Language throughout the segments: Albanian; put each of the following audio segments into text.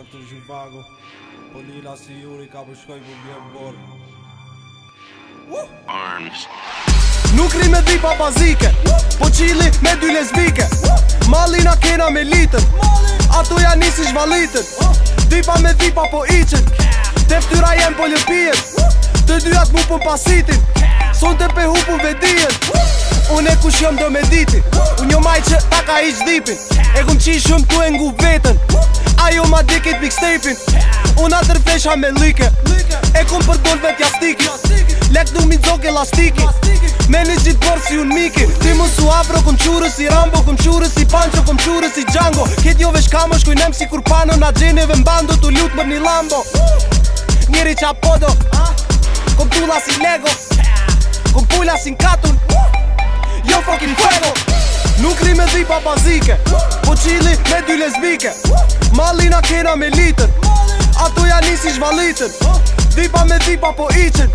Dr. Zhivago Po lila si juri ka përshkoj po për po bjerë bor Arms Nuk ri me dhi pa Po qili me dy lesbike Malina kena me litën Ato ja nisi shvalitën Dipa me dhipa po iqen Te ftyra jem po lëpijen Të dyat mu pun po pasitin Son të pe hupun vedijen Unë e kush jom do me diti Unë jo maj që ta ka i qdipin E kum qi shumë ku e ngu vetën Ajo ma dikit mi kstejpin Unë atër fesha me like E kum për vet jastiki Lek nuk mi dzok elastiki Me një gjitë borë si unë miki Ti më su afro kum qurë si rambo Kum qurë si pancho kum qurë si django Ket jo vesh kamo shkujnem si kur pano Na gjeneve mbando tu lut mër një lambo Njeri qa podo ah? Kum tula si lego Ku pula si nkatun Yo jo fucking fuego Nuk ri me dhipa bazike Po qili me dy lesbike Malina kena me liter Ato ja nisi zhvalitën Dhipa me dhipa po iqen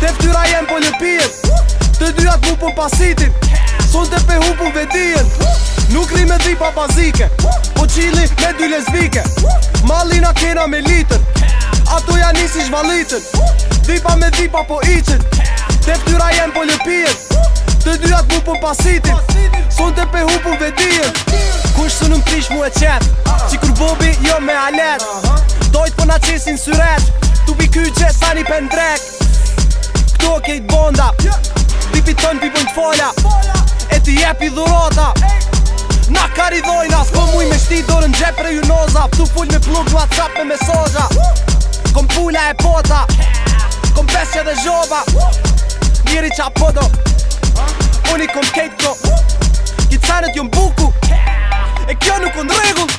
Te ftyra jen po lëpijen Të dyat mu po pasitin Son të pehu po Nuk ri me dhipa bazike Po qili me dy lesbike Malina kena me liter Ato ja nisi zhvalitën Dhipa me dhipa po iqen Te ftyra jen po lëpijen Të dyrat mu për pasitin Son të pe hupu vedin Kush së nëm prish mu e qep Qikur bobi jo me alet Dojt për po na qesin syret Tu pi kyqe sa një pendrek Kto kejt bonda Pipi tën p'i bënd folja E ti jepi dhurota Na kari dojna Së muj me shti dorën gjep ju unoza Tu full me plug whatsapp me mesoja Kom pulla e pota Kom pesje dhe zhoba Njeri qa podo Unë i kom kejtë ko Gitarët jo mbuku E kjo nuk unë regull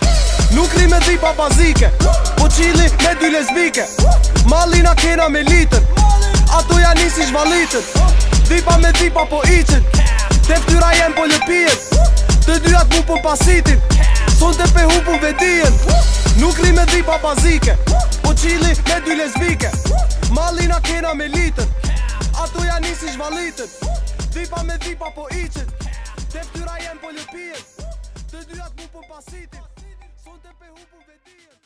Nuk ri me dhi pa bazike Po qili me dy lesbike Malina kena me litër Ato ja nisi shvalitër Dipa me dipa po iqin ftyra jem po lëpijen Te dyat mu po pasitin Son të pe hupu vedien Nuk ri me dipa bazike Po qili me dy lesbike Malina kena me litër Ato ja nisi shvalitër Vipa me vipa po iqit Te ftyra jem po lëpijet Të dyat mu po pasitit Son të pe hupu vetijet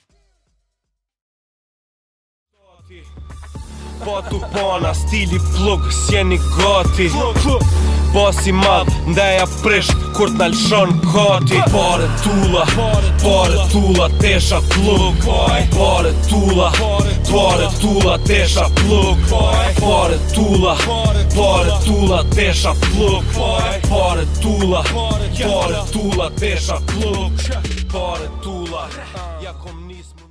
Po tu pona, stili plug, sjeni gati plug, plug bosi madh ndaja prish kur të nalëshon koti Pare tulla, pare tulla, tesha pluk Pare tulla, pare tulla, tesha pluk Pare tulla, pare tulla, tesha pluk Pare tulla, pare tulla, tesha pluk Pare tulla, ja kom